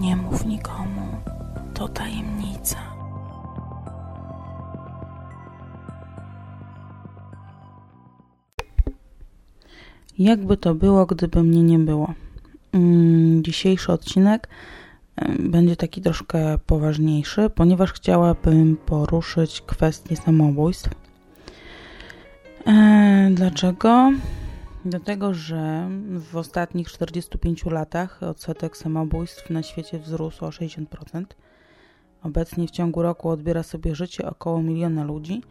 Nie mów nikomu, to tajemnica. Jakby to było, gdyby mnie nie było. Mm, dzisiejszy odcinek będzie taki troszkę poważniejszy, ponieważ chciałabym poruszyć kwestię samobójstw. E, Dlatego, że w ostatnich 45 latach odsetek samobójstw na świecie wzrósł o 60%. Obecnie w ciągu roku odbiera sobie życie około miliona ludzi,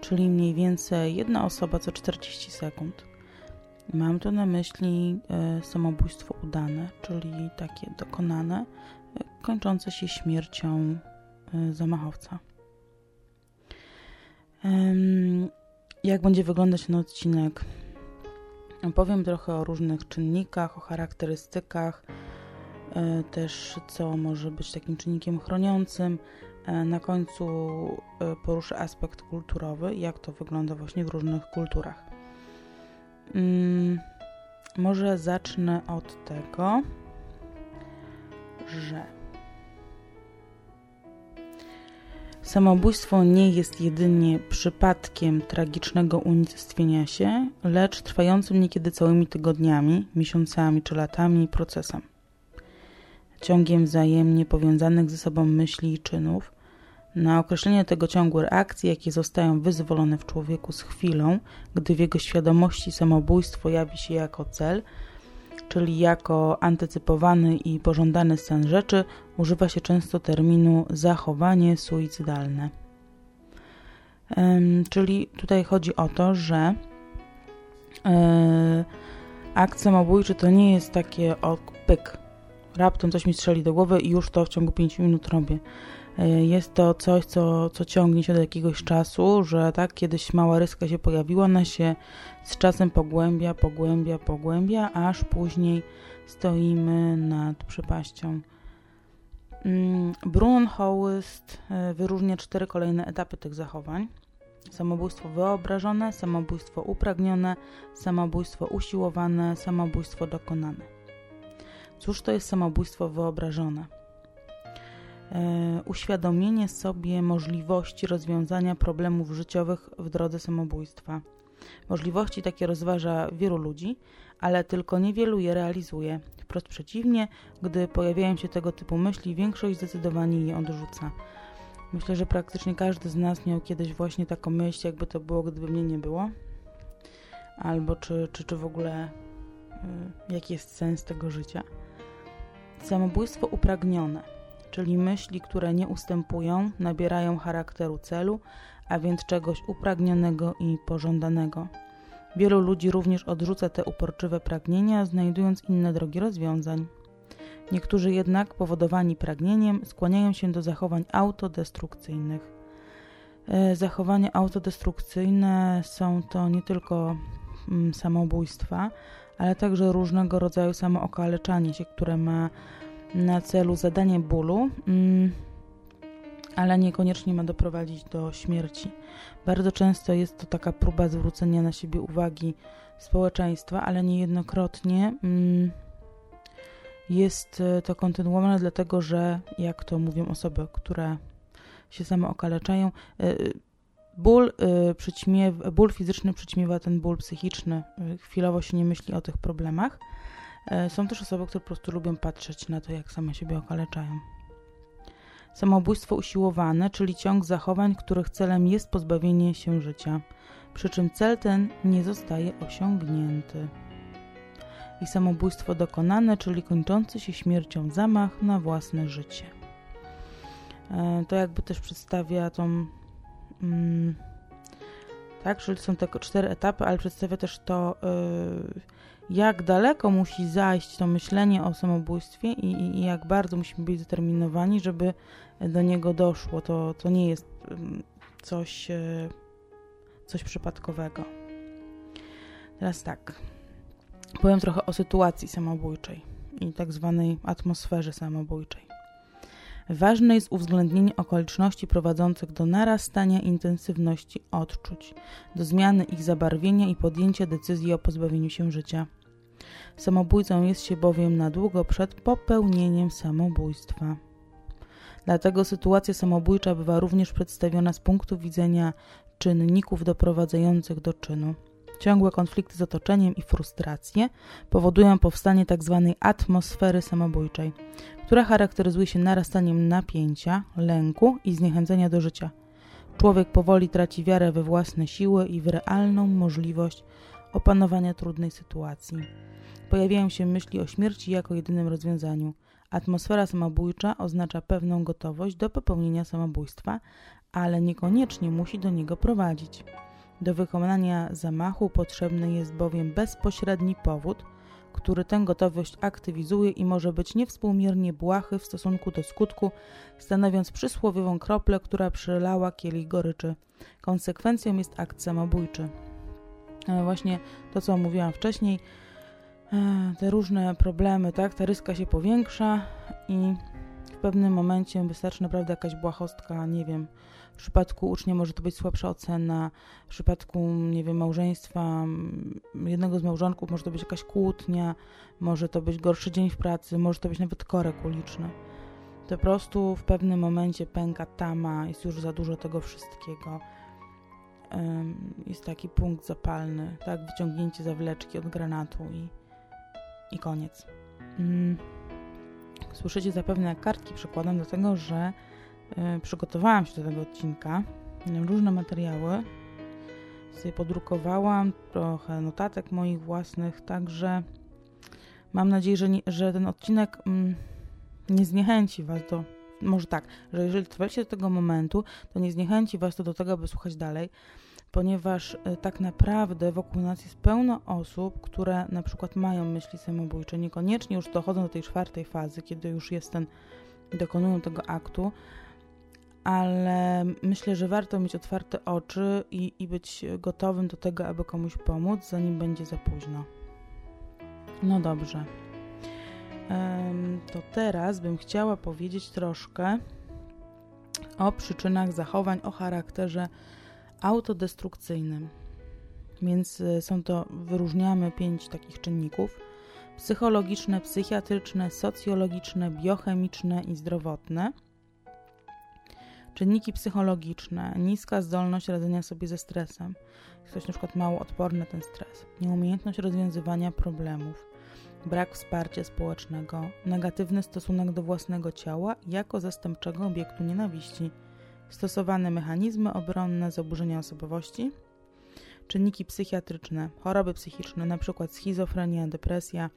czyli mniej więcej jedna osoba co 40 sekund. Mam tu na myśli e, samobójstwo udane, czyli takie dokonane, e, kończące się śmiercią e, zamachowca. Jak będzie wyglądać ten odcinek? Opowiem trochę o różnych czynnikach, o charakterystykach, też co może być takim czynnikiem chroniącym. Na końcu poruszę aspekt kulturowy, jak to wygląda właśnie w różnych kulturach. Hmm, może zacznę od tego, że samobójstwo nie jest jedynie przypadkiem tragicznego unicestwienia się, lecz trwającym niekiedy całymi tygodniami, miesiącami czy latami procesem. Ciągiem wzajemnie powiązanych ze sobą myśli i czynów, na określenie tego ciągu reakcji, jakie zostają wyzwolone w człowieku z chwilą, gdy w jego świadomości samobójstwo jawi się jako cel, czyli jako antycypowany i pożądany stan rzeczy, używa się często terminu zachowanie suicydalne. czyli tutaj chodzi o to, że e, akt samobójczy to nie jest takie o pyk, raptem coś mi strzeli do głowy i już to w ciągu 5 minut robię. E, jest to coś, co, co ciągnie się do jakiegoś czasu, że tak, kiedyś mała ryska się pojawiła, ona się z czasem pogłębia, pogłębia, pogłębia, aż później stoimy nad przepaścią. Mm, Brunon Hołyst e, wyróżnia cztery kolejne etapy tych zachowań. Samobójstwo wyobrażone, samobójstwo upragnione, samobójstwo usiłowane, samobójstwo dokonane. Cóż to jest samobójstwo wyobrażone? E, uświadomienie sobie możliwości rozwiązania problemów życiowych w drodze samobójstwa. Możliwości takie rozważa wielu ludzi, ale tylko niewielu je realizuje. Wprost przeciwnie, gdy pojawiają się tego typu myśli, większość zdecydowanie je odrzuca. Myślę, że praktycznie każdy z nas miał kiedyś właśnie taką myśl, jakby to było, gdyby mnie nie było. Albo czy, czy, czy w ogóle y, jaki jest sens tego życia. Samobójstwo upragnione czyli myśli, które nie ustępują, nabierają charakteru celu, a więc czegoś upragnionego i pożądanego. Wielu ludzi również odrzuca te uporczywe pragnienia, znajdując inne drogi rozwiązań. Niektórzy jednak, powodowani pragnieniem, skłaniają się do zachowań autodestrukcyjnych. E, zachowania autodestrukcyjne są to nie tylko mm, samobójstwa, ale także różnego rodzaju samookaleczanie się, które ma na celu zadanie bólu, mm, ale niekoniecznie ma doprowadzić do śmierci. Bardzo często jest to taka próba zwrócenia na siebie uwagi społeczeństwa, ale niejednokrotnie mm, jest e, to kontynuowane, dlatego że, jak to mówią osoby, które się same okaleczają, e, ból, e, przyćmiew, ból fizyczny przyćmiewa ten ból psychiczny. Chwilowo się nie myśli o tych problemach są też osoby, które po prostu lubią patrzeć na to, jak same siebie okaleczają. Samobójstwo usiłowane, czyli ciąg zachowań, których celem jest pozbawienie się życia, przy czym cel ten nie zostaje osiągnięty. I samobójstwo dokonane, czyli kończący się śmiercią zamach na własne życie. E, to jakby też przedstawia tą. Mm, tak, czyli są te cztery etapy, ale przedstawia też to. Yy, jak daleko musi zajść to myślenie o samobójstwie i, jak bardzo musimy być zdeterminowani, żeby do niego doszło. To, to nie jest coś, e, coś przypadkowego. Teraz tak. Powiem trochę o sytuacji samobójczej i tak zwanej atmosferze samobójczej. Ważne jest uwzględnienie okoliczności prowadzących do narastania intensywności odczuć, do zmiany ich zabarwienia i podjęcia decyzji o pozbawieniu się życia. Samobójcą jest się bowiem na długo przed popełnieniem samobójstwa. Dlatego sytuacja samobójcza bywa również przedstawiona z punktu widzenia czynników doprowadzających do czynu. Ciągłe konflikty z otoczeniem i frustracje powodują powstanie tzw. Tak atmosfery samobójczej, która charakteryzuje się narastaniem napięcia, lęku i zniechęcenia do życia. Człowiek powoli traci wiarę we własne siły i w realną możliwość opanowania trudnej sytuacji. Pojawiają się myśli o śmierci jako jedynym rozwiązaniu. Atmosfera samobójcza oznacza pewną gotowość do popełnienia samobójstwa, ale niekoniecznie musi do niego prowadzić. Do wykonania zamachu potrzebny jest bowiem bezpośredni powód, który tę gotowość aktywizuje i może być niewspółmiernie błahy w stosunku do skutku, stanowiąc przysłowiową kroplę, która przelała kielich goryczy. Konsekwencją jest akt samobójczy. Ale właśnie to, co mówiłam wcześniej, e, te różne problemy, tak, ta ryska się powiększa i pewnym momencie wystarczy naprawdę jakaś błahostka, nie wiem, w przypadku ucznia może to być słabsza ocena, w przypadku, nie wiem, małżeństwa, jednego z małżonków może to być jakaś kłótnia, może to być gorszy dzień w pracy, może to być nawet korek uliczny. To po prostu w pewnym momencie pęka tama, jest już za dużo tego wszystkiego. Jest taki punkt zapalny, tak, wyciągnięcie zawleczki od granatu i, i koniec. Mm. Słyszycie zapewne kartki przykładam do tego, że E, przygotowałam się do tego odcinka. Różne materiały sobie podrukowałam, trochę notatek moich własnych, także mam nadzieję, że, nie, że ten odcinek mm, nie zniechęci Was do. Może tak, że jeżeli trwaliście do tego momentu, to nie zniechęci Was to do tego, aby słuchać dalej, ponieważ y, tak naprawdę wokół nas jest pełno osób, które na przykład mają myśli samobójcze, niekoniecznie już dochodzą do tej czwartej fazy, kiedy już jest ten, dokonują tego aktu, ale myślę, że warto mieć otwarte oczy i, i być gotowym do tego, aby komuś pomóc, zanim będzie za późno. No dobrze. To teraz bym chciała powiedzieć troszkę o przyczynach zachowań o charakterze autodestrukcyjnym. Więc e, są to, wyróżniamy pięć takich czynników: psychologiczne, psychiatryczne, socjologiczne, biochemiczne i zdrowotne. Czynniki psychologiczne, niska zdolność radzenia sobie ze stresem, ktoś na przykład mało odporny na ten stres, nieumiejętność rozwiązywania problemów, brak wsparcia społecznego, negatywny stosunek do własnego ciała jako zastępczego obiektu nienawiści, stosowane mechanizmy obronne, zaburzenia osobowości, czynniki psychiatryczne, choroby psychiczne, np. schizofrenia, depresja,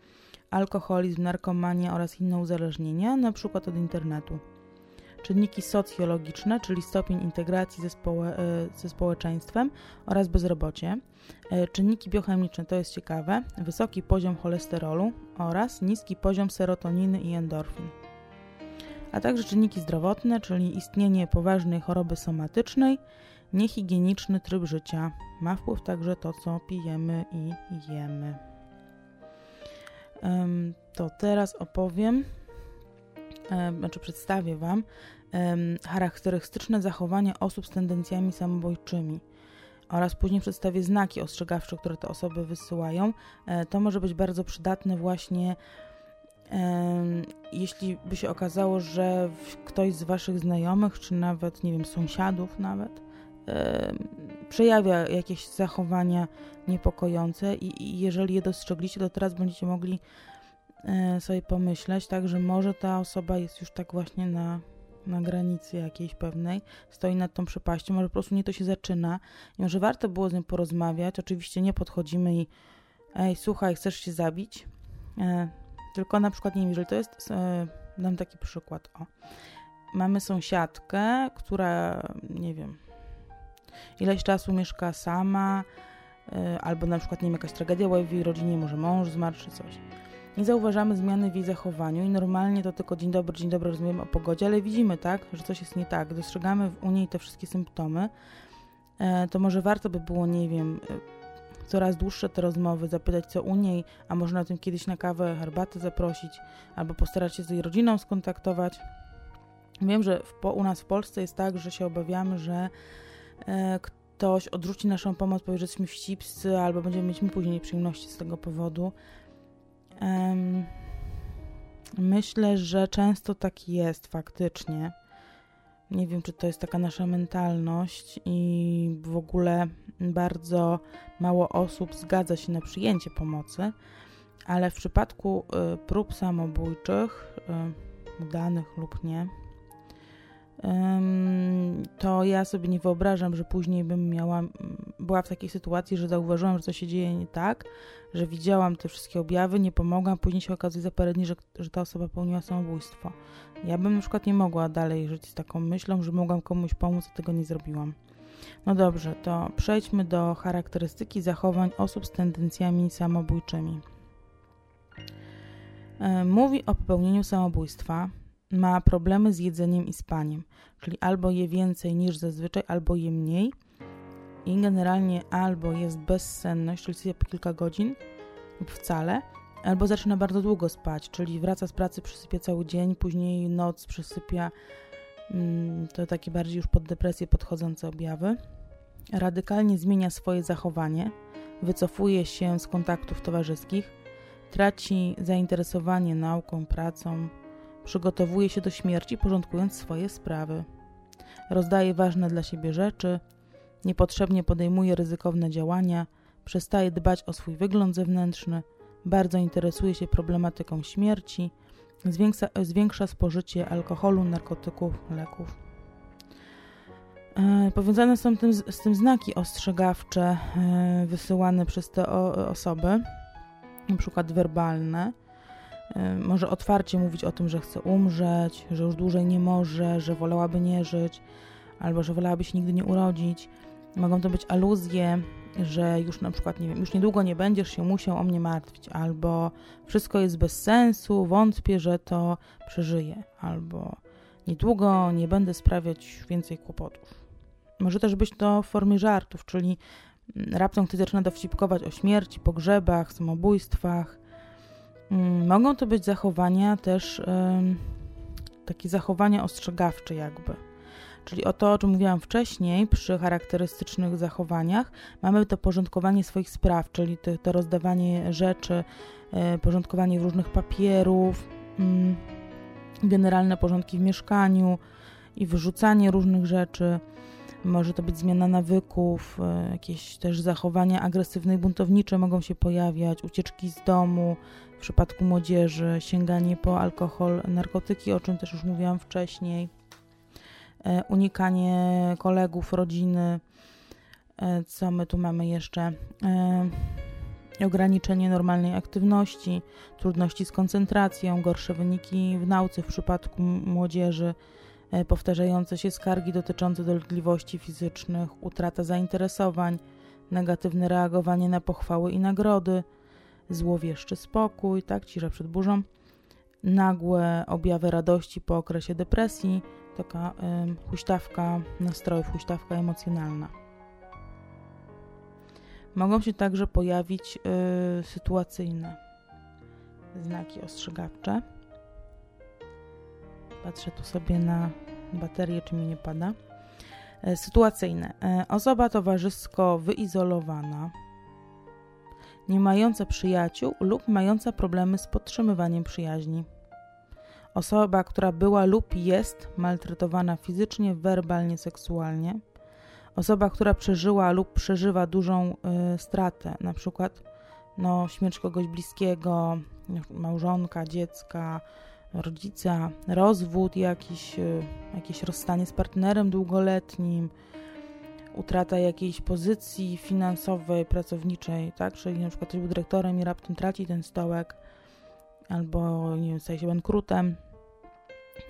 alkoholizm, narkomania oraz inne uzależnienia, np. od internetu czynniki socjologiczne, czyli stopień integracji ze, społe, ze społeczeństwem oraz bezrobocie, e, czynniki biochemiczne, to jest ciekawe, wysoki poziom cholesterolu oraz niski poziom serotoniny i endorfin. A także czynniki zdrowotne, czyli istnienie poważnej choroby somatycznej, niehigieniczny tryb życia. Ma wpływ także to, co pijemy i jemy. To teraz opowiem znaczy przedstawię Wam charakterystyczne zachowania osób z tendencjami samobójczymi oraz później przedstawię znaki ostrzegawcze, które te osoby wysyłają. E, to może być bardzo przydatne właśnie jeśli by się okazało, że ktoś z Waszych znajomych, czy nawet, nie wiem, sąsiadów nawet, przejawia jakieś zachowania niepokojące i, i jeżeli je dostrzegliście, to teraz będziecie mogli E, sobie pomyśleć, tak, że może ta osoba jest już tak właśnie na, na granicy jakiejś pewnej, stoi nad tą przepaścią, może po prostu nie to się zaczyna i może warto było z nią porozmawiać. Oczywiście nie podchodzimy i ej, słuchaj, chcesz się zabić? E, tylko na przykład, nie wiem, jeżeli to jest, e, dam taki przykład, o. Mamy sąsiadkę, która, nie wiem, ileś czasu mieszka sama, e, albo na przykład, nie wiem, jakaś tragedia w jej rodzinie, może mąż zmarł czy coś nie zauważamy zmiany w jej zachowaniu i normalnie to tylko dzień dobry, dzień dobry rozumiemy o pogodzie, ale widzimy, tak, że coś jest nie tak, dostrzegamy u niej te wszystkie symptomy, e, to może warto by było, nie wiem, e, coraz dłuższe te rozmowy, zapytać co u niej, a może na tym kiedyś na kawę, herbatę zaprosić, albo postarać się z jej rodziną skontaktować. Wiem, że w, u nas w Polsce jest tak, że się obawiamy, że e, ktoś odrzuci naszą pomoc, powie, że jesteśmy wścibscy, albo będziemy mieć później przyjemności z tego powodu. Myślę, że często tak jest faktycznie. Nie wiem, czy to jest taka nasza mentalność i w ogóle bardzo mało osób zgadza się na przyjęcie pomocy, ale w przypadku y, prób samobójczych, y, udanych lub nie, to ja sobie nie wyobrażam, że później bym miała, była w takiej sytuacji, że zauważyłam, że coś się dzieje nie tak, że widziałam te wszystkie objawy, nie pomogłam, później się okazuje za parę dni, że, że ta osoba popełniła samobójstwo. Ja bym na przykład nie mogła dalej żyć z taką myślą, że mogłam komuś pomóc, a tego nie zrobiłam. No dobrze, to przejdźmy do charakterystyki zachowań osób z tendencjami samobójczymi. E, mówi o popełnieniu samobójstwa, ma problemy z jedzeniem i spaniem, czyli albo je więcej niż zazwyczaj, albo je mniej i generalnie albo jest bezsenność, czyli sypia po kilka godzin lub wcale, albo zaczyna bardzo długo spać, czyli wraca z pracy, przysypia cały dzień, później noc przysypia, mm, to takie bardziej już pod depresję podchodzące objawy. Radykalnie zmienia swoje zachowanie, wycofuje się z kontaktów towarzyskich, traci zainteresowanie nauką, pracą, Przygotowuje się do śmierci, porządkując swoje sprawy. Rozdaje ważne dla siebie rzeczy, niepotrzebnie podejmuje ryzykowne działania, przestaje dbać o swój wygląd zewnętrzny, bardzo interesuje się problematyką śmierci, zwiększa, zwiększa spożycie alkoholu, narkotyków, leków. E, powiązane są tym, z tym znaki ostrzegawcze e, wysyłane przez te o, osoby, przykład werbalne, może otwarcie mówić o tym, że chce umrzeć, że już dłużej nie może, że wolałaby nie żyć, albo że wolałaby się nigdy nie urodzić. Mogą to być aluzje, że już na przykład, nie wiem, już niedługo nie będziesz się musiał o mnie martwić, albo wszystko jest bez sensu, wątpię, że to przeżyję, albo niedługo nie będę sprawiać więcej kłopotów. Może też być to w formie żartów, czyli raptem ktoś zaczyna dowcipkować o śmierci, pogrzebach, samobójstwach, Mm, mogą to być zachowania też takie zachowania ostrzegawcze jakby. Czyli o to, o czym mówiłam wcześniej, przy charakterystycznych zachowaniach, mamy to porządkowanie swoich spraw, czyli to, to rozdawanie rzeczy, e, porządkowanie różnych papierów, mm, generalne porządki w mieszkaniu i wyrzucanie różnych rzeczy. Może to być zmiana nawyków, e, jakieś też zachowania agresywne i buntownicze mogą się pojawiać, ucieczki z domu, w przypadku młodzieży, sięganie po alkohol, narkotyki, o czym też już mówiłam wcześniej, e, unikanie kolegów, rodziny. E, co my tu mamy jeszcze? Ograniczenie normalnej aktywności, trudności z koncentracją, gorsze wyniki w nauce w przypadku młodzieży powtarzające się skargi dotyczące dolegliwości fizycznych, utrata zainteresowań, negatywne reagowanie na pochwały i nagrody, złowieszczy spokój, tak, cisza przed burzą, nagłe objawy radości po okresie depresji, taka y, huśtawka nastrojów, huśtawka emocjonalna. Mogą się także pojawić y, sytuacyjne znaki ostrzegawcze. Patrzę tu sobie na baterię, czy mi nie pada. E, sytuacyjne. E, osoba towarzysko wyizolowana, nie mająca przyjaciół lub mająca problemy z podtrzymywaniem przyjaźni. Osoba, która była lub jest maltretowana fizycznie, werbalnie, seksualnie. Osoba, która przeżyła lub przeżywa dużą y, stratę, na przykład no, śmierć kogoś bliskiego, małżonka, dziecka, rodzica, rozwód jakiś, y, jakieś rozstanie z partnerem długoletnim, utrata jakiejś pozycji finansowej, pracowniczej, tak? Czyli na przykład ktoś był dyrektorem i raptem traci ten stołek, albo nie wiem, staje się bankrutem.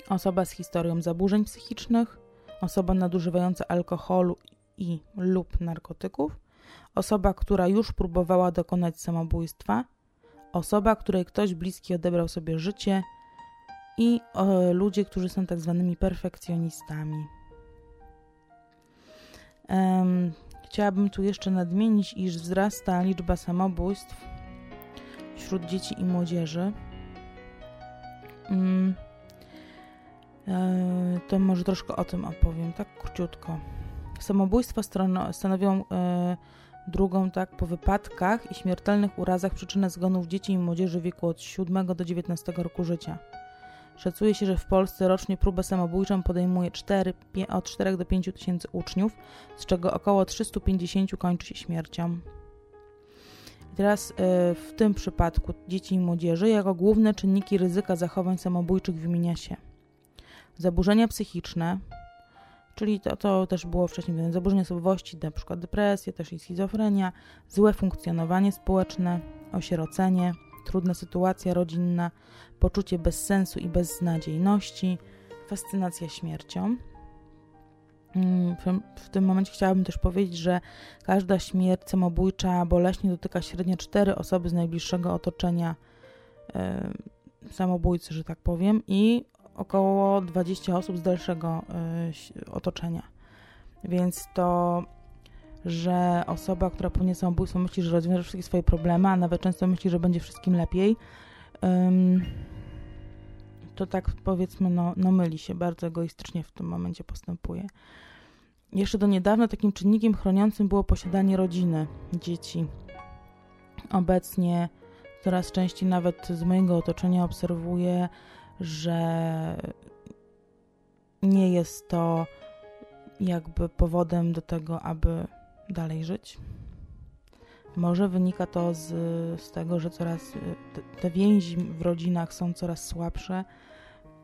Osoba z historią zaburzeń psychicznych, osoba nadużywająca alkoholu i lub narkotyków, osoba, która już próbowała dokonać samobójstwa, osoba, której ktoś bliski odebrał sobie życie, i o, ludzie, którzy są tak zwanymi perfekcjonistami. Um, chciałabym tu jeszcze nadmienić, iż wzrasta liczba samobójstw wśród dzieci i młodzieży. Um, e, to może troszkę o tym opowiem, tak króciutko. Samobójstwa stanowią e, drugą tak po wypadkach i śmiertelnych urazach przyczynę zgonów dzieci i młodzieży w wieku od 7 do 19 roku życia. Szacuje się, że w Polsce rocznie próbę samobójczą podejmuje 4, od 4 do 5 tysięcy uczniów, z czego około 350 kończy się śmiercią. I teraz y, w tym przypadku dzieci i młodzieży jako główne czynniki ryzyka zachowań samobójczych wymienia się zaburzenia psychiczne, czyli to, to też było wcześniej zaburzenia osobowości, przykład depresja, też i schizofrenia, złe funkcjonowanie społeczne, osierocenie, trudna sytuacja rodzinna, poczucie bezsensu i beznadziejności, fascynacja śmiercią. Mm, w tym momencie chciałabym też powiedzieć, że każda śmierć samobójcza boleśnie dotyka średnio 4 osoby z najbliższego otoczenia samobójcy, że tak powiem, i około 20 osób z dalszego y, otoczenia. Więc to, że osoba, która popełnia samobójstwo, myśli, że rozwiąże wszystkie swoje problemy, a nawet często myśli, że będzie wszystkim lepiej, to tak powiedzmy, no, no myli się, bardzo egoistycznie w tym momencie postępuje. Jeszcze do niedawna takim czynnikiem chroniącym było posiadanie rodziny, dzieci. Obecnie coraz częściej nawet z mojego otoczenia obserwuję, że nie jest to jakby powodem do tego, aby dalej żyć. Może wynika to z, z tego, że coraz te, te więzi w rodzinach są coraz słabsze.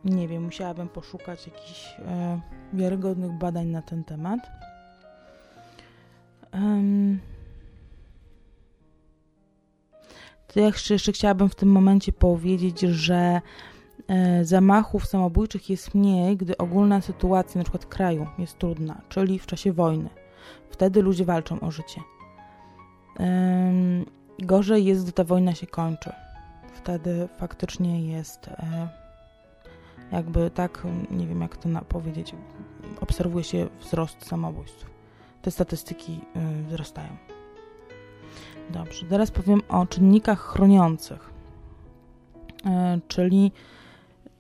Nie wiem, musiałabym poszukać jakichś e, wiarygodnych badań na ten temat. Um, to jeszcze, jeszcze chciałabym w tym momencie powiedzieć, że E, zamachów samobójczych jest mniej, gdy ogólna sytuacja przykład kraju jest trudna, czyli w czasie wojny. Wtedy ludzie walczą o życie. Gorzej jest, gdy ta wojna się kończy. Wtedy faktycznie jest e, jakby tak, nie wiem jak to powiedzieć, obserwuje się wzrost samobójstw. Te statystyki e, wzrastają. Dobrze, teraz powiem o czynnikach chroniących, czyli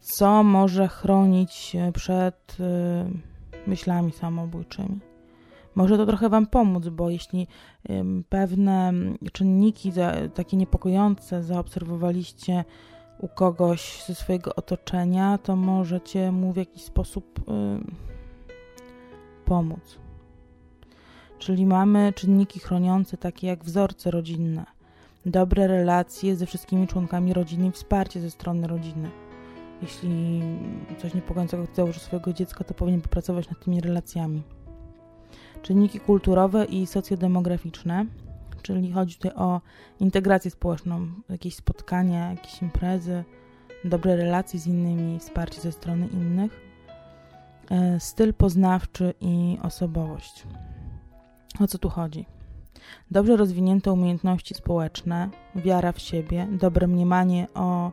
co może chronić przed myślami samobójczymi. Może to trochę Wam pomóc, bo jeśli pewne czynniki takie niepokojące zaobserwowaliście u kogoś ze swojego otoczenia, to możecie mu w jakiś sposób pomóc. Czyli mamy czynniki chroniące, takie jak wzorce rodzinne, dobre relacje ze wszystkimi członkami rodziny i wsparcie ze strony rodziny jeśli coś niepokojącego założy swojego dziecka, to powinien popracować nad tymi relacjami. Czynniki kulturowe i socjodemograficzne, czyli chodzi tutaj o integrację społeczną, jakieś spotkania, jakieś imprezy, dobre relacje z innymi, wsparcie ze strony innych, e, styl poznawczy i osobowość. O co tu chodzi? Dobrze rozwinięte umiejętności społeczne, wiara w siebie, dobre mniemanie o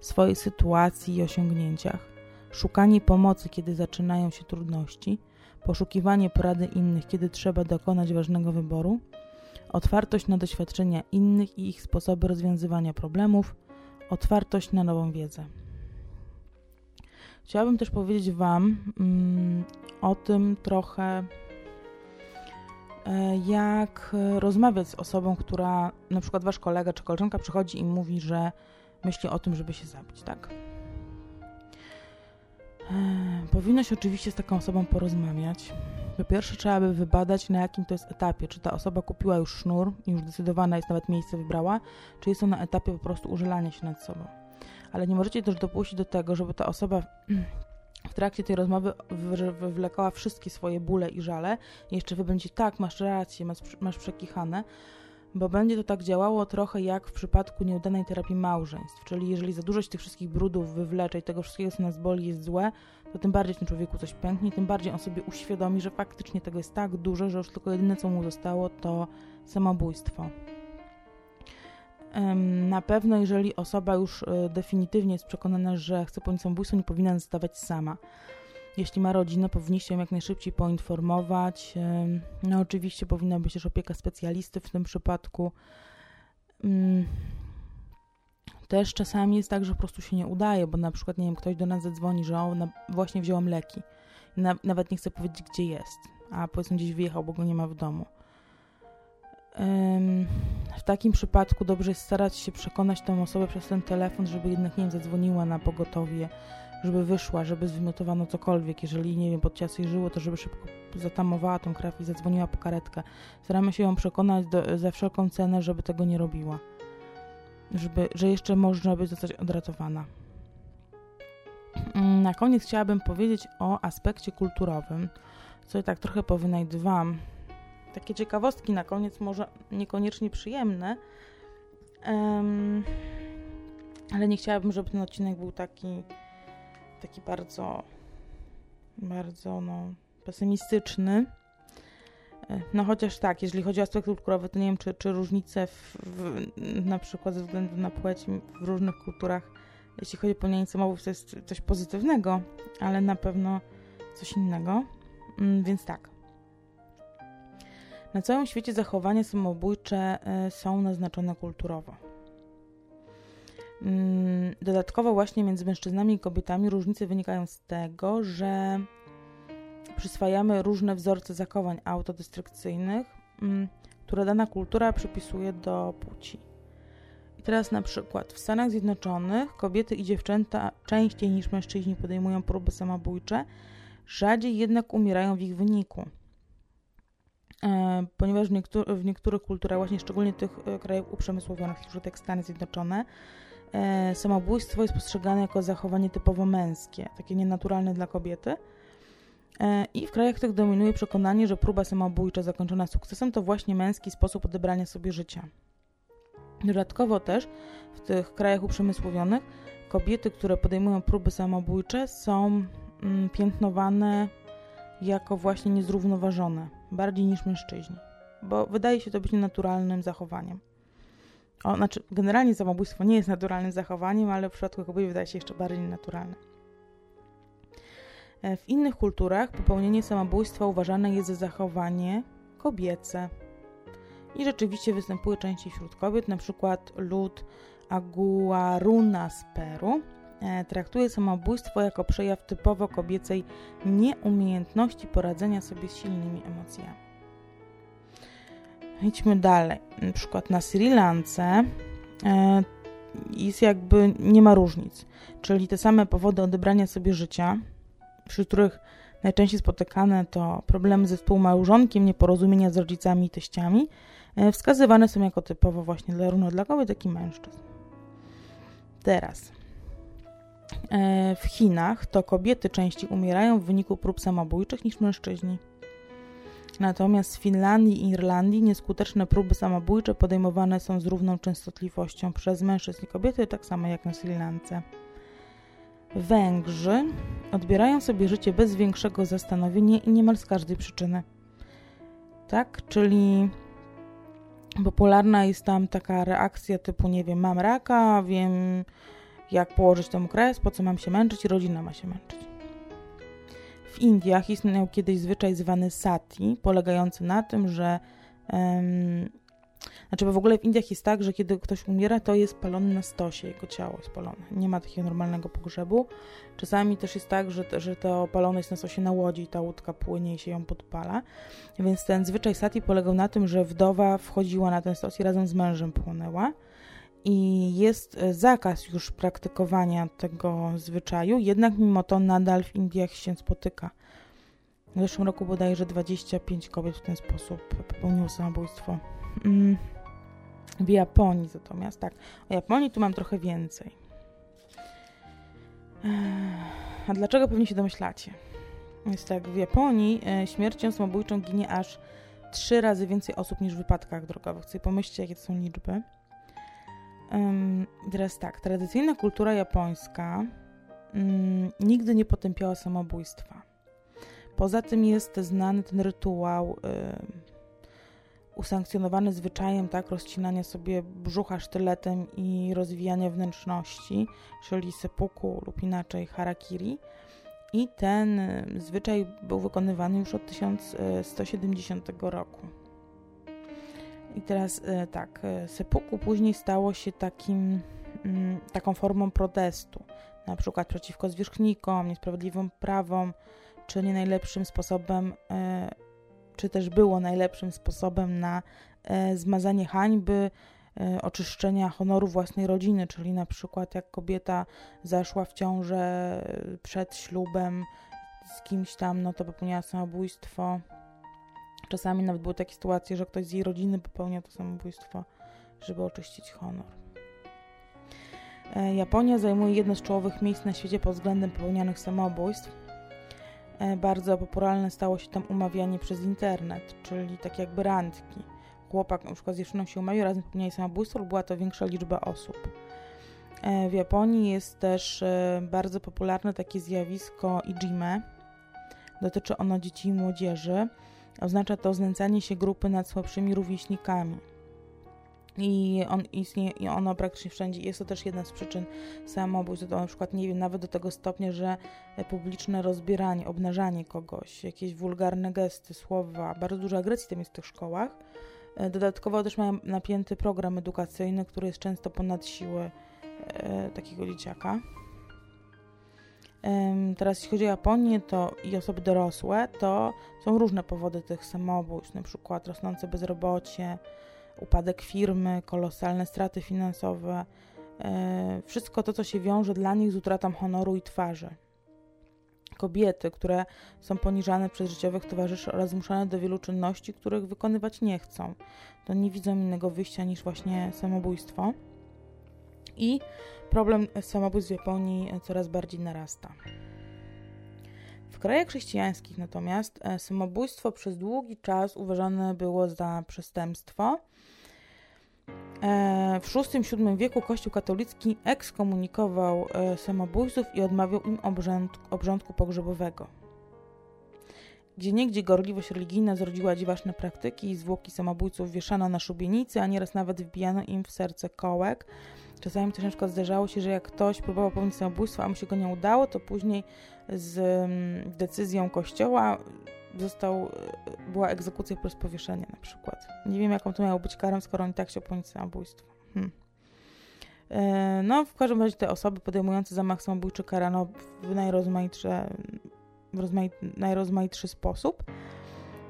swojej sytuacji i osiągnięciach, szukanie pomocy, kiedy zaczynają się trudności, poszukiwanie porady innych, kiedy trzeba dokonać ważnego wyboru, otwartość na doświadczenia innych i ich sposoby rozwiązywania problemów, otwartość na nową wiedzę. Chciałabym też powiedzieć Wam mm, o tym trochę, e, jak rozmawiać z osobą, która, na przykład Wasz kolega czy koleżanka przychodzi i mówi, że myśli o tym, żeby się zabić, tak? Powinno się oczywiście z taką osobą porozmawiać. Po pierwsze, trzeba by wybadać, na jakim to jest etapie. Czy ta osoba kupiła już sznur i już zdecydowana jest, nawet miejsce wybrała, czy jest to na etapie po prostu użylania się nad sobą. Ale nie możecie też dopuścić do tego, żeby ta osoba w trakcie tej rozmowy wywlekała wszystkie swoje bóle i żale. I jeszcze wy będziecie, tak, masz rację, masz, masz przekichane, bo będzie to tak działało trochę jak w przypadku nieudanej terapii małżeństw, czyli jeżeli za dużo się tych wszystkich brudów wywlecze i tego wszystkiego, co nas boli, jest złe, to tym bardziej w tym człowieku coś pęknie, tym bardziej on sobie uświadomi, że faktycznie tego jest tak dużo, że już tylko jedyne, co mu zostało, to samobójstwo. Na pewno, jeżeli osoba już e, definitywnie jest przekonana, że chce popełnić samobójstwo, nie powinna zostawać sama. Jeśli ma rodzinę, powinniście ją jak najszybciej poinformować. No oczywiście powinna być też opieka specjalisty w tym przypadku. Mm. Też czasami jest tak, że po prostu się nie udaje, bo na przykład, nie wiem, ktoś do nas zadzwoni, że on właśnie wziąłem leki. nawet nie chce powiedzieć, gdzie jest, a powiedzmy gdzieś wyjechał, bo go nie ma w domu. W takim przypadku dobrze jest starać się przekonać tą osobę przez ten telefon, żeby jednak, nie wiem, zadzwoniła na pogotowie, żeby wyszła, żeby zwymiotowano cokolwiek. Jeżeli, nie wiem, podciasy żyło, to żeby szybko zatamowała tą krew i zadzwoniła po karetkę. Staramy się ją przekonać do, za wszelką cenę, żeby tego nie robiła. Żeby, że jeszcze można by zostać odratowana. Mm, na koniec chciałabym powiedzieć o aspekcie kulturowym, co i tak trochę powynajdywałam. Takie ciekawostki na koniec, może niekoniecznie przyjemne, um, ale nie chciałabym, żeby ten odcinek był taki, taki bardzo, bardzo no, pesymistyczny. E, no chociaż tak, jeżeli chodzi o aspekt kulturowy, to nie wiem, czy, czy różnice w, w, na przykład ze względu na płeć w różnych kulturach jeśli chodzi o popełnianie samobójstw, to jest coś pozytywnego, ale na pewno coś innego. Mm, więc tak. Na całym świecie zachowania samobójcze e, są naznaczone kulturowo. Mm, dodatkowo właśnie między mężczyznami i kobietami różnice wynikają z tego, że przyswajamy różne wzorce zachowań autodestrukcyjnych, mm, które dana kultura przypisuje do płci. I teraz na przykład w Stanach Zjednoczonych kobiety i dziewczęta częściej niż mężczyźni podejmują próby samobójcze, rzadziej jednak umierają w ich wyniku. E, ponieważ w, niektóry, w, niektórych kulturach, właśnie szczególnie tych e, krajów uprzemysłowionych, jak Stany Zjednoczone, samobójstwo jest postrzegane jako zachowanie typowo męskie, takie nienaturalne dla kobiety. E, I w krajach tych dominuje przekonanie, że próba samobójcza zakończona sukcesem to właśnie męski sposób odebrania sobie życia. Dodatkowo też w tych krajach uprzemysłowionych kobiety, które podejmują próby samobójcze, są mm, piętnowane jako właśnie niezrównoważone, bardziej niż mężczyźni, bo wydaje się to być naturalnym zachowaniem. O, znaczy, generalnie samobójstwo nie jest naturalnym zachowaniem, ale w przypadku kobiet wydaje się jeszcze bardziej naturalne. E, w innych kulturach popełnienie samobójstwa uważane jest za zachowanie kobiece, i rzeczywiście występuje częściej wśród kobiet, przykład lud Aguaruna z Peru e, traktuje samobójstwo jako przejaw typowo kobiecej nieumiejętności poradzenia sobie z silnymi emocjami. Idźmy dalej. Na przykład na Sri Lance e, jest jakby nie ma różnic, czyli te same powody odebrania sobie życia, wśród których najczęściej spotykane to problemy ze współmałżonkiem, nieporozumienia z rodzicami i teściami, E, wskazywane są jako typowo właśnie zarówno dla kobiet, jak i mężczyzn. Teraz. E, w Chinach to kobiety częściej umierają w wyniku prób samobójczych niż mężczyźni. Natomiast w Finlandii i Irlandii nieskuteczne próby samobójcze podejmowane są z równą częstotliwością przez mężczyzn i kobiety, tak samo jak na Sri Lance. Węgrzy odbierają sobie życie bez większego zastanowienia i niemal z każdej przyczyny. Tak, czyli popularna jest tam taka reakcja typu, nie wiem, mam raka, wiem jak położyć temu kres, po co mam się męczyć, rodzina ma się męczyć. W Indiach istniał kiedyś zwyczaj zwany sati, polegający na tym, że um, znaczy, bo w ogóle w Indiach jest tak, że kiedy ktoś umiera, to jest palony na stosie, jego ciało jest palone. Nie ma takiego normalnego pogrzebu. Czasami też jest tak, że, że to palone jest na stosie na łodzi i ta łódka płynie i się ją podpala. Więc ten zwyczaj sati polegał na tym, że wdowa wchodziła na ten stos i razem z mężem płonęła. I jest e, zakaz już praktykowania tego zwyczaju, jednak mimo to nadal w Indiach się spotyka. W zeszłym roku bodajże 25 kobiet w ten sposób popełniło samobójstwo. Mm. W Japonii natomiast, tak. O Japonii tu mam trochę więcej. A dlaczego pewnie się domyślacie? Jest tak, w Japonii e, śmiercią samobójczą ginie aż trzy razy więcej osób niż w wypadkach drogowych. Sobie pomyślcie, jakie to są liczby. Um, teraz tak, tradycyjna kultura japońska um, nigdy nie potępiała samobójstwa. Poza tym jest znany ten rytuał um, usankcjonowany zwyczajem tak rozcinania sobie brzucha sztyletem i rozwijania wnętrzności, czyli sepuku lub inaczej harakiri. I ten zwyczaj był wykonywany już od 1170 roku. I teraz y, tak, y, sepuku później stało się takim, mm, taką formą protestu, na przykład przeciwko zwierzchnikom, niesprawiedliwym prawom, czy nie najlepszym sposobem czy też było najlepszym sposobem na zmazanie hańby, oczyszczenia honoru własnej rodziny, czyli na przykład jak kobieta zaszła w ciążę przed ślubem z kimś tam, no to popełniała samobójstwo. Czasami nawet były takie sytuacje, że ktoś z jej rodziny popełniał to samobójstwo, żeby oczyścić honor. E, Japonia zajmuje jedno z czołowych miejsc na świecie pod względem popełnianych samobójstw. E, bardzo popularne stało się tam umawianie przez internet, czyli tak jakby randki. Chłopak na przykład z dziewczyną się umawiał, razem popełniali samobójstwo lub była to większa liczba osób. E, w Japonii jest też bardzo popularne takie zjawisko ijime. Dotyczy ono dzieci i młodzieży. Oznacza to znęcanie się grupy nad słabszymi rówieśnikami i on istnieje, i ono praktycznie wszędzie. Jest to też jedna z przyczyn samobójstw, to na przykład, nie wiem, nawet do tego stopnia, że publiczne rozbieranie, obnażanie kogoś, jakieś wulgarne gesty, słowa, bardzo dużo agresji tam jest w tych szkołach. E, dodatkowo też mają napięty program edukacyjny, który jest często ponad siły e, takiego dzieciaka. Teraz jeśli chodzi o Japonię to i osoby dorosłe, to są różne powody tych samobójstw, na przykład rosnące bezrobocie, upadek firmy, kolosalne straty finansowe, e, wszystko to, co się wiąże dla nich z utratą honoru i twarzy. Kobiety, które są poniżane przez życiowych towarzyszy oraz zmuszane do wielu czynności, których wykonywać nie chcą, to nie widzą innego wyjścia niż właśnie samobójstwo. I problem samobójstw w Japonii coraz bardziej narasta. W krajach chrześcijańskich natomiast e, samobójstwo przez długi czas uważane było za przestępstwo. E, w VI-VII wieku Kościół katolicki ekskomunikował e, samobójców i odmawiał im obrządku pogrzebowego. Gdzie niegdzie gorliwość religijna zrodziła dziwaczne praktyki i zwłoki samobójców wieszano na szubienicy, a nieraz nawet wbijano im w serce kołek. Czasami też na przykład zdarzało się, że jak ktoś próbował popełnić samobójstwo, a mu się go nie udało, to później z mm, decyzją kościoła został, e, była egzekucja przez powieszenie na przykład. Nie wiem, jaką to miało być karą, skoro oni tak się popełnić samobójstwo. Hmm. E, no, w każdym razie te osoby podejmujące zamach samobójczy karano w najrozmaitszy, w rozmait, najrozmaitszy sposób.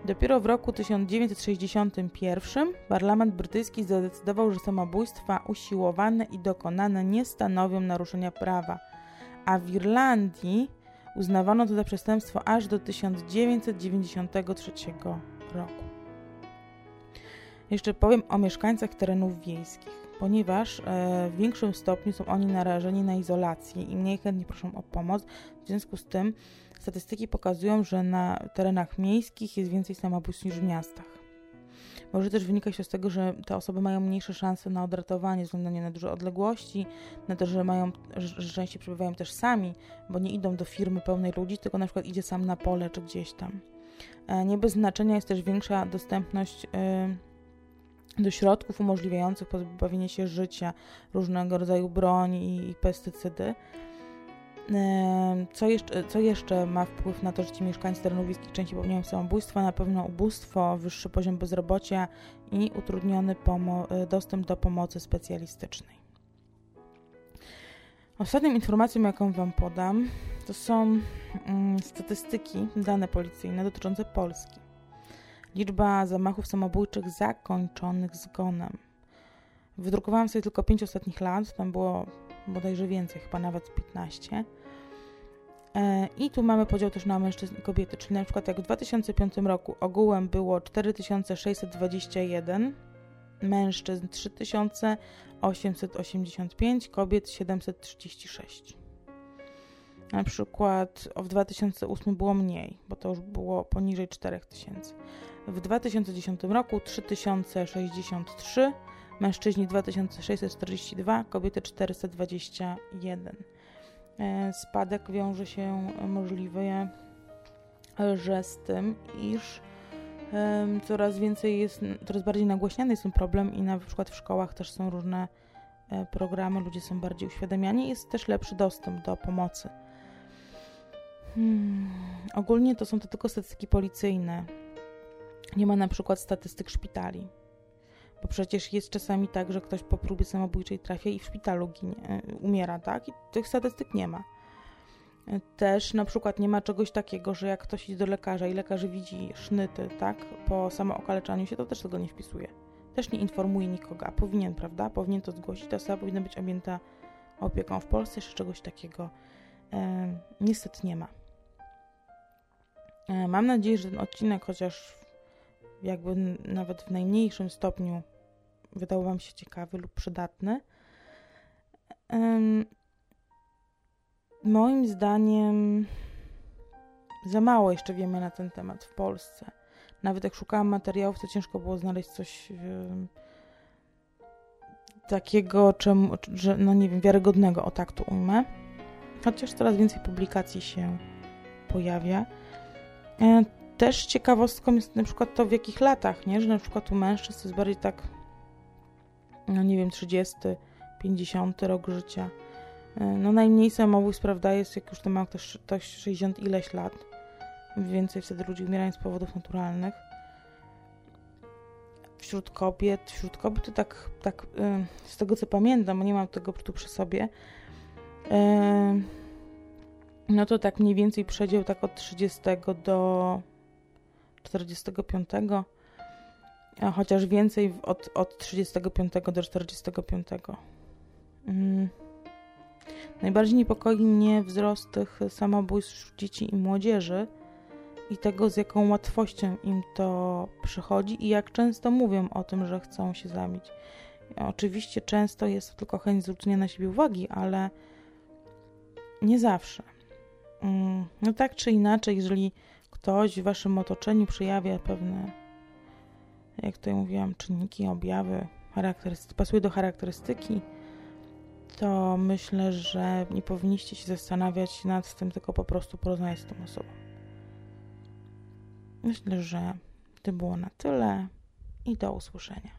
Dopiero w roku 1961 parlament brytyjski zadecydował, że samobójstwa usiłowane i dokonane nie stanowią naruszenia prawa, a w Irlandii uznawano to za przestępstwo aż do 1993 roku. Jeszcze powiem o mieszkańcach terenów wiejskich, ponieważ e, w większym stopniu są oni narażeni na izolację i mniej chętnie proszą o pomoc. W związku z tym statystyki pokazują, że na terenach miejskich jest więcej samobójstw niż w miastach. Może też wynika się z tego, że te osoby mają mniejsze szanse na odratowanie, względu na duże odległości, na to, że mają, że częściej przebywają też sami, bo nie idą do firmy pełnej ludzi, tylko na przykład idzie sam na pole czy gdzieś tam. E, nie bez znaczenia jest też większa dostępność e, do środków umożliwiających pozbawienie się życia, różnego rodzaju broni i pestycydy. Co jeszcze, co jeszcze ma wpływ na to, że ci mieszkańcy terenów wiejskich częściej popełniają samobójstwa? Na pewno ubóstwo, wyższy poziom bezrobocia i utrudniony e, dostęp do pomocy specjalistycznej. Ostatnią informacją, jaką Wam podam, to są mm, statystyki, dane policyjne dotyczące Polski. Liczba zamachów samobójczych zakończonych zgonem. Wydrukowałam sobie tylko 5 ostatnich lat, tam było bodajże więcej, chyba nawet 15. E, I tu mamy podział też na mężczyzn i kobiety, czyli na przykład jak w 2005 roku ogółem było 4621 mężczyzn 3885, kobiet 736. Na przykład w 2008 było mniej, bo to już było poniżej 4000. W 2010 roku 3063, mężczyźni 2642, kobiety 421. E, spadek wiąże się możliwie, że z tym, iż coraz więcej jest, coraz bardziej nagłaśniany jest ten problem i na przykład w szkołach też są różne e, programy, ludzie są bardziej uświadamiani, jest też lepszy dostęp do pomocy. Hmm. Ogólnie to są to tylko statystyki policyjne. Nie ma na przykład statystyk szpitali. Bo przecież jest czasami tak, że ktoś po próbie samobójczej trafia i w szpitalu ginie, e, umiera, tak? I tych statystyk nie ma. Też na przykład nie ma czegoś takiego, że jak ktoś idzie do lekarza i lekarz widzi sznyty, tak, po samookaleczaniu się, to też tego nie wpisuje. Też nie informuje nikogo, a powinien, prawda? Powinien to zgłosić, ta osoba powinna być objęta opieką. W Polsce jeszcze czegoś takiego e, niestety nie ma. E, mam nadzieję, że ten odcinek, chociaż jakby nawet w najmniejszym stopniu wydał Wam się ciekawy lub przydatny. E, moim zdaniem za mało jeszcze wiemy na ten temat w Polsce. Nawet jak szukałam materiałów, to ciężko było znaleźć coś takiego, czemu, że, no nie wiem, wiarygodnego, o tak to ujmę. Chociaż coraz więcej publikacji się pojawia. E, też ciekawostką jest na przykład to, w jakich latach, nie? Że na przykład u mężczyzn jest bardziej tak, no nie wiem, 30, 50 rok życia. E, no najmniej samobójstw, prawda, jest jak już to ma ktoś, ktoś 60 ileś lat. Więcej wtedy ludzi umierają z powodów naturalnych wśród kobiet, wśród kobiet to tak, tak z tego co pamiętam, bo nie mam tego tu przy sobie, no to tak mniej więcej przedział tak od 30 do 45, a chociaż więcej od, od 35 do 45. Mm. Najbardziej niepokoi mnie wzrost tych samobójstw dzieci i młodzieży, i tego, z jaką łatwością im to przychodzi i jak często mówią o tym, że chcą się zabić. Oczywiście często jest to tylko chęć zwrócenia na siebie uwagi, ale nie zawsze. Mm, no tak czy inaczej, jeżeli ktoś w waszym otoczeniu przejawia pewne, jak tutaj mówiłam, czynniki, objawy, pasuje do charakterystyki, to myślę, że nie powinniście się zastanawiać nad tym, tylko po prostu porozmawiać z tą osobą. Myślę, że to było na tyle i do usłyszenia.